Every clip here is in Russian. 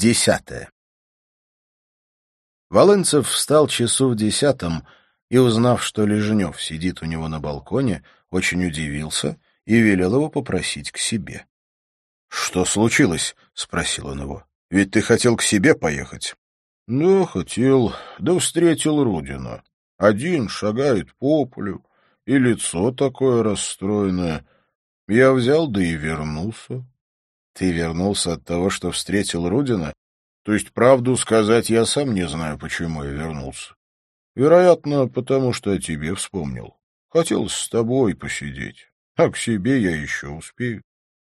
Десятое. Волынцев встал часу в десятом и, узнав, что Лежнев сидит у него на балконе, очень удивился и велел его попросить к себе. — Что случилось? — спросил он его. — Ведь ты хотел к себе поехать. — Да, хотел, да встретил Рудина. Один шагает по полю, и лицо такое расстроенное. Я взял, да и вернулся. — Ты вернулся от того, что встретил Рудина? То есть, правду сказать, я сам не знаю, почему я вернулся. Вероятно, потому что о тебе вспомнил. Хотел с тобой посидеть, а к себе я еще успею.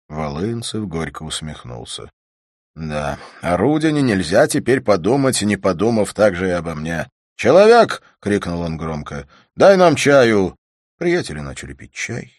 Волынцев горько усмехнулся. — Да, о Рудине нельзя теперь подумать, не подумав также и обо мне. «Человек!» — крикнул он громко. «Дай нам чаю!» Приятели начали пить чай.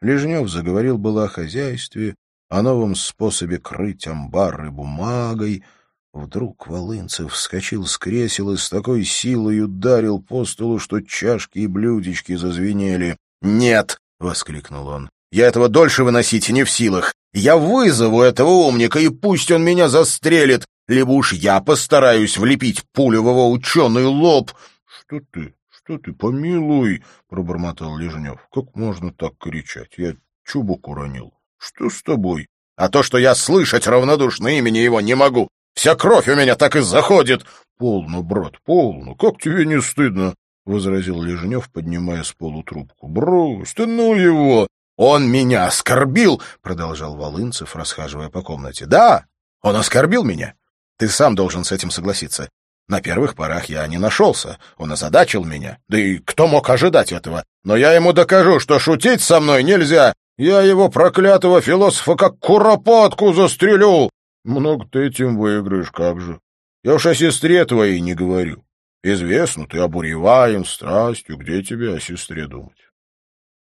Лежнев заговорил было о хозяйстве, о новом способе крыть амбары бумагой — Вдруг Волынцев вскочил с кресел и с такой силой ударил по столу, что чашки и блюдечки зазвенели. «Нет!» — воскликнул он. «Я этого дольше выносить не в силах. Я вызову этого умника, и пусть он меня застрелит, либо уж я постараюсь влепить пулю в его ученый лоб». «Что ты? Что ты? Помилуй!» — пробормотал Лежнев. «Как можно так кричать? Я чубук уронил. Что с тобой?» «А то, что я слышать равнодушно имени его не могу. Вся кровь у меня так и заходит. — Полно, брат, полно. Как тебе не стыдно? — возразил Лежнев, поднимая с полу трубку. — Брось ты, ну его! — Он меня оскорбил, — продолжал Волынцев, расхаживая по комнате. — Да, он оскорбил меня. Ты сам должен с этим согласиться. На первых порах я не нашелся, он озадачил меня. Да и кто мог ожидать этого? Но я ему докажу, что шутить со мной нельзя. Я его проклятого философа как куропатку застрелю. Много ты этим выиграешь, как же. Я уж о сестре твоей не говорю. Известно, ты обуреваем страстью, где тебе о сестре думать?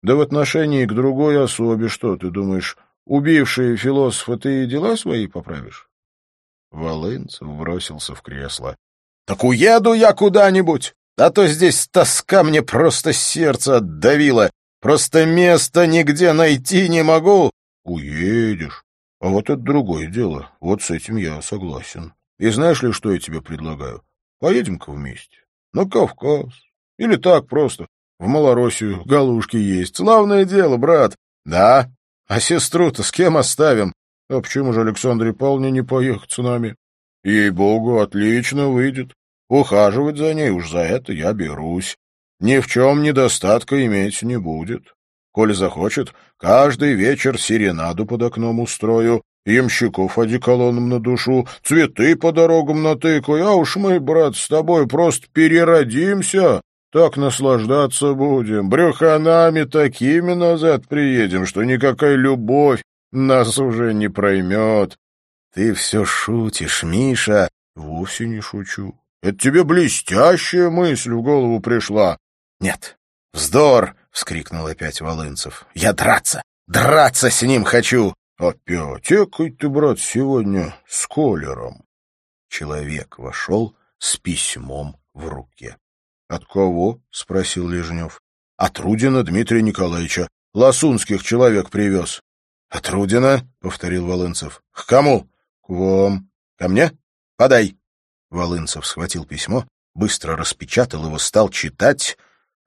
Да в отношении к другой особе что, ты думаешь, убившие философа ты дела свои поправишь? Волынцев бросился в кресло. — Так уеду я куда-нибудь, а то здесь тоска мне просто сердце отдавило. Просто места нигде найти не могу. — Уедешь. А вот это другое дело. Вот с этим я согласен. И знаешь ли, что я тебе предлагаю? Поедем-ка вместе. На Кавказ. Или так просто. В Малороссию галушки есть. Славное дело, брат. Да. А сестру-то с кем оставим? А почему же Александре Павловне не поехать с нами? Ей-богу, отлично выйдет. Ухаживать за ней уж за это я берусь. Ни в чем недостатка иметь не будет. Коль захочет, каждый вечер серенаду под окном устрою, ямщиков одеколоном на душу, цветы по дорогам натыкаю, а уж мы, брат, с тобой просто переродимся, так наслаждаться будем, брюханами такими назад приедем, что никакая любовь нас уже не проймет. Ты все шутишь, Миша. Вовсе не шучу. Это тебе блестящая мысль в голову пришла. Нет, вздор, вскрикнул опять Волынцев. «Я драться! Драться с ним хочу!» «Опять? Экой ты, брат, сегодня с колером!» Человек вошел с письмом в руке. «От кого?» — спросил Лежнев. «От Рудина Дмитрия Николаевича. Ласунских человек привез». «От Рудина?» — повторил Волынцев. «К кому?» «К вам». «Ко мне? Подай». Волынцев схватил письмо, быстро распечатал его, стал читать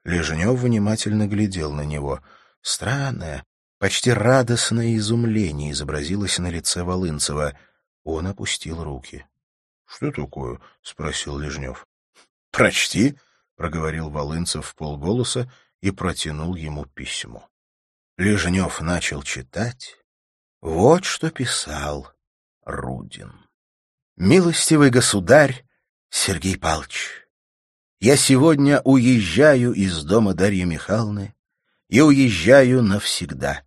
Лежнев внимательно глядел на него. Странное, почти радостное изумление изобразилось на лице Волынцева. Он опустил руки. — Что такое? — спросил Лежнев. — Прочти, — проговорил Волынцев в полголоса и протянул ему письмо. Лежнев начал читать. Вот что писал Рудин. «Милостивый государь Сергей Павлович, я сегодня уезжаю из дома Дарьи Михайловны и уезжаю навсегда.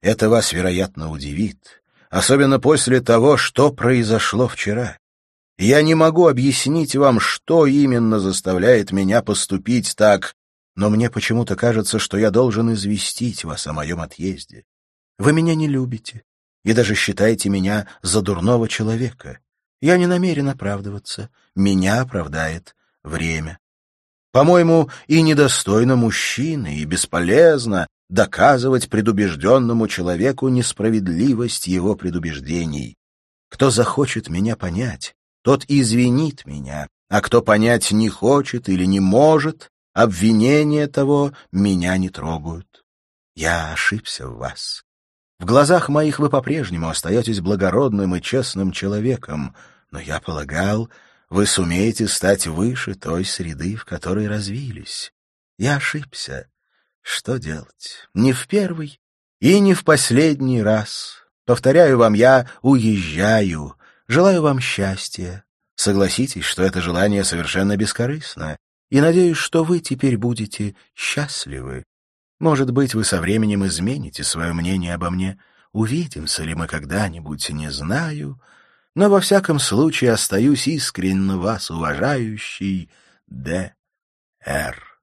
Это вас, вероятно, удивит, особенно после того, что произошло вчера. Я не могу объяснить вам, что именно заставляет меня поступить так, но мне почему-то кажется, что я должен известить вас о моем отъезде. Вы меня не любите и даже считаете меня за дурного человека. Я не намерен оправдываться. Меня оправдает время. По-моему, и недостойно мужчины, и бесполезно доказывать предубежденному человеку несправедливость его предубеждений. Кто захочет меня понять, тот извинит меня, а кто понять не хочет или не может, обвинения того меня не трогают. Я ошибся в вас. В глазах моих вы по-прежнему остаетесь благородным и честным человеком, но я полагал, вы сумеете стать выше той среды, в которой развились. Я ошибся. Что делать? Не в первый и не в последний раз. Повторяю вам, я уезжаю. Желаю вам счастья. Согласитесь, что это желание совершенно бескорыстно, и надеюсь, что вы теперь будете счастливы. Может быть, вы со временем измените свое мнение обо мне. Увидимся ли мы когда-нибудь, не знаю, но во всяком случае остаюсь искренне вас уважающий Д. Р.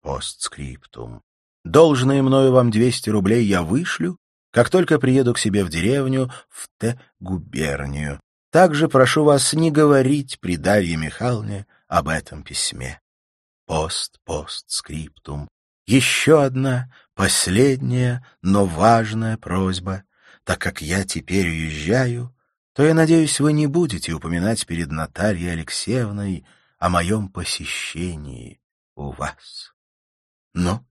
Постскриптум. Должные мною вам 200 рублей я вышлю, как только приеду к себе в деревню в Т-губернию. Также прошу вас не говорить при Дарье Михайловне об этом письме. Пост-постскриптум. Еще одна, последняя, но важная просьба. Так как я теперь уезжаю, то я надеюсь, вы не будете упоминать перед Натальей Алексеевной о моем посещении у вас. Ну,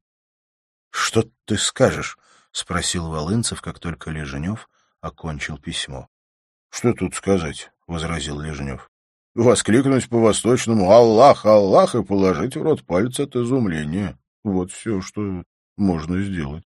что ты скажешь? — спросил Волынцев, как только Леженев окончил письмо. — Что тут сказать? — возразил Леженев. — Воскликнуть по-восточному «Аллах, Аллах» и положить в рот палец от изумления. Вот все, что можно сделать.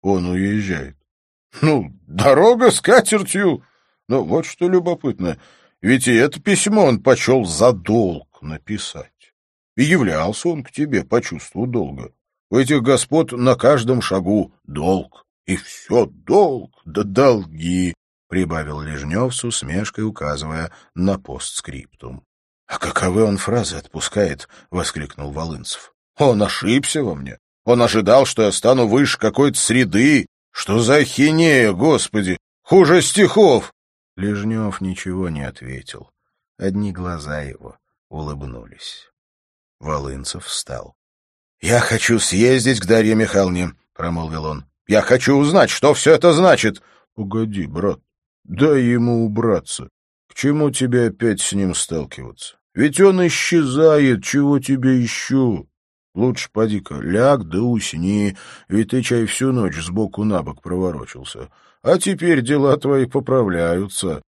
Он уезжает. — Ну, дорога с катертью. Ну, вот что любопытно. Ведь и это письмо он почел за долг написать. И являлся он к тебе по чувству долга. У этих господ на каждом шагу долг. И все долг, да долги, — прибавил Лежнев с усмешкой, указывая на постскриптум. — А каковы он фразы отпускает? — воскликнул Волынцев. — Он ошибся во мне. Он ожидал, что я стану выше какой-то среды. Что за ахинея, господи! Хуже стихов! Лежнев ничего не ответил. Одни глаза его улыбнулись. Волынцев встал. «Я хочу съездить к Дарье Михайловне», — промолвил он. «Я хочу узнать, что все это значит». «Погоди, брат, дай ему убраться. К чему тебе опять с ним сталкиваться? Ведь он исчезает, чего тебе еще? Лучше поди-ка ляг да усни, ведь ты чай всю ночь сбоку на бок проворочился. А теперь дела твои поправляются.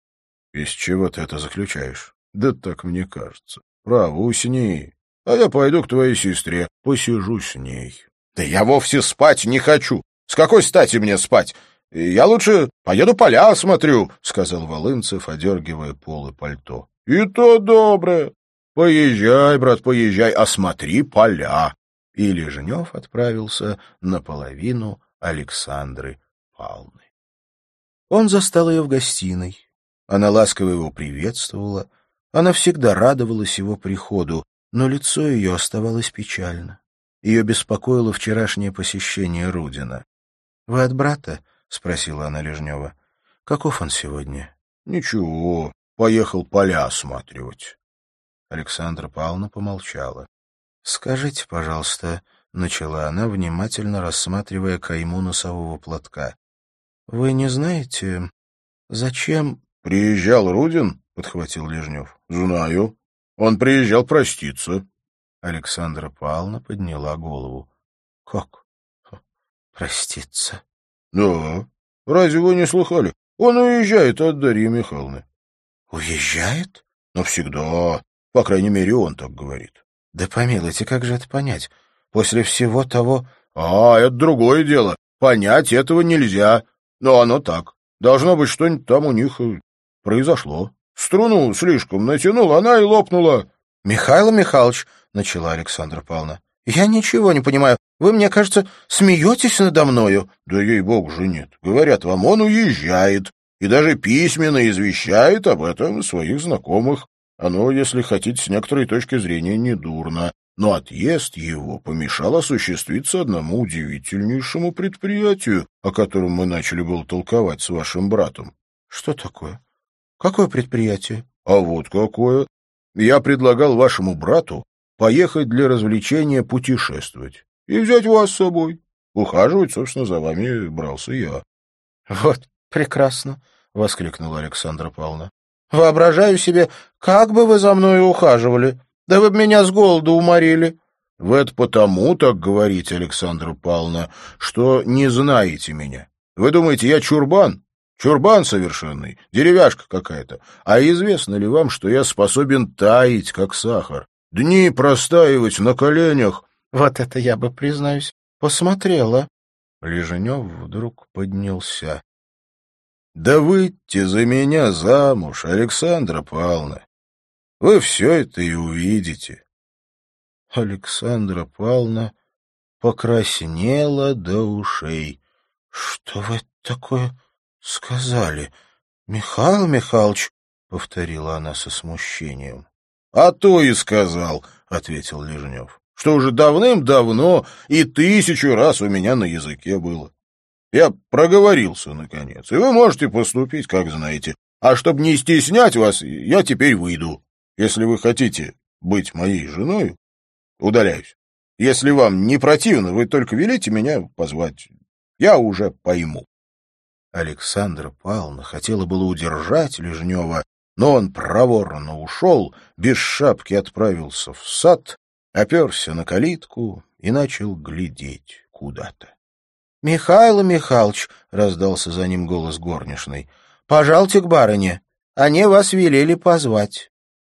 Из чего ты это заключаешь? Да так мне кажется. Право, усни. А я пойду к твоей сестре, посижу с ней. — Да я вовсе спать не хочу. С какой стати мне спать? Я лучше поеду поля осмотрю, — сказал Волынцев, одергивая полы пальто. — И то доброе. Поезжай, брат, поезжай, осмотри поля. И Лежнев отправился наполовину Александры Павловны. Он застал ее в гостиной. Она ласково его приветствовала. Она всегда радовалась его приходу, но лицо ее оставалось печально. Ее беспокоило вчерашнее посещение Рудина. — Вы от брата? — спросила она Лежнева. — Каков он сегодня? — Ничего, поехал поля осматривать. Александра Павловна помолчала. — Скажите, пожалуйста, — начала она, внимательно рассматривая кайму носового платка. — Вы не знаете, зачем... — Приезжал Рудин? — подхватил Лежнев. — Знаю. Он приезжал проститься. Александра Павловна подняла голову. — Как? Проститься? — Да. Разве вы не слыхали? Он уезжает от Дарьи Михайловны. — Уезжает? — Навсегда. По крайней мере, он так говорит. — Да помилуйте, как же это понять? После всего того... — А, это другое дело. Понять этого нельзя. Но оно так. Должно быть, что-нибудь там у них произошло. Струну слишком натянул, она и лопнула. — Михаил Михайлович, — начала Александра Павловна, — я ничего не понимаю. Вы, мне кажется, смеетесь надо мною. — Да ей-богу же нет. Говорят вам, он уезжает и даже письменно извещает об этом своих знакомых. Оно, если хотите, с некоторой точки зрения недурно. Но отъезд его помешал осуществиться одному удивительнейшему предприятию, о котором мы начали было толковать с вашим братом. — Что такое? Какое предприятие? А вот какое. Я предлагал вашему брату поехать для развлечения путешествовать и взять вас с собой. Ухаживать, собственно, за вами брался я. Вот прекрасно, — воскликнула Александра Павловна. — Воображаю себе, как бы вы за мной ухаживали. Да вы бы меня с голоду уморили. — Вы это потому так говорите, Александра Павловна, что не знаете меня. Вы думаете, я чурбан? Чурбан совершенный, деревяшка какая-то. А известно ли вам, что я способен таять, как сахар? Дни простаивать на коленях. Вот это я бы, признаюсь, посмотрела. Леженев вдруг поднялся. — Да выйдите за меня замуж, Александра Павловна. Вы все это и увидите. Александра Павловна покраснела до ушей. — Что вы такое сказали? Михаил Михайлович, — повторила она со смущением. — А то и сказал, — ответил Лежнев, — что уже давным-давно и тысячу раз у меня на языке было. Я проговорился, наконец, и вы можете поступить, как знаете. А чтобы не стеснять вас, я теперь выйду. Если вы хотите быть моей женой, удаляюсь. Если вам не противно, вы только велите меня позвать. Я уже пойму. Александра Павловна хотела было удержать Лежнева, но он проворно ушел, без шапки отправился в сад, оперся на калитку и начал глядеть куда-то. — Михаил Михайлович, — раздался за ним голос горничной, — пожалуйте к барыне. Они вас велели позвать.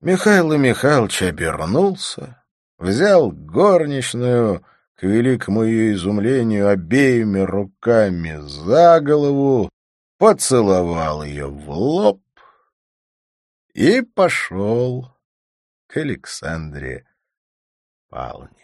Михаил Михайлович обернулся, взял горничную, к великому ее изумлению, обеими руками за голову, поцеловал ее в лоб и пошел к Александре Павловне.